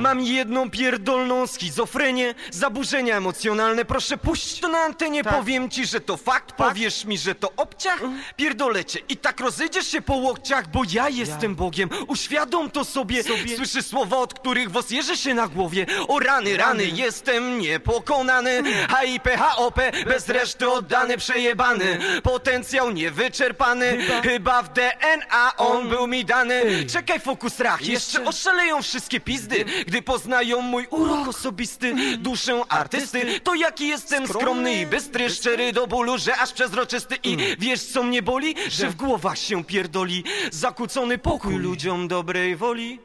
Mam jedną pierdolną schizofrenię, zaburzenia emocjonalne, proszę puść to na antenie, Tak. powiem ci, że to fakt, powiesz mi, że to obciach, pierdolecie i tak rozejdziesz się po łokciach, bo ja jestem Bogiem, uświadom to sobie, Sobie. słyszy słowa, od których włos jeży się na głowie, o rany, rany, jestem niepokonany, HIP, HOP, bez reszty oddany, przejebany, potencjał niewyczerpany, chyba. W DNA on był mi dany, czekaj fokus rach, jeszcze. Jeszcze. oszaleją wszystkie pizdy, gdy poznają mój urok osobisty, duszę artysty, to jaki jestem skromny? i bystry, szczery do bólu, że aż przezroczysty. I wiesz co mnie boli? Że? W głowach się pierdoli, zakłócony pokój. ludziom dobrej woli.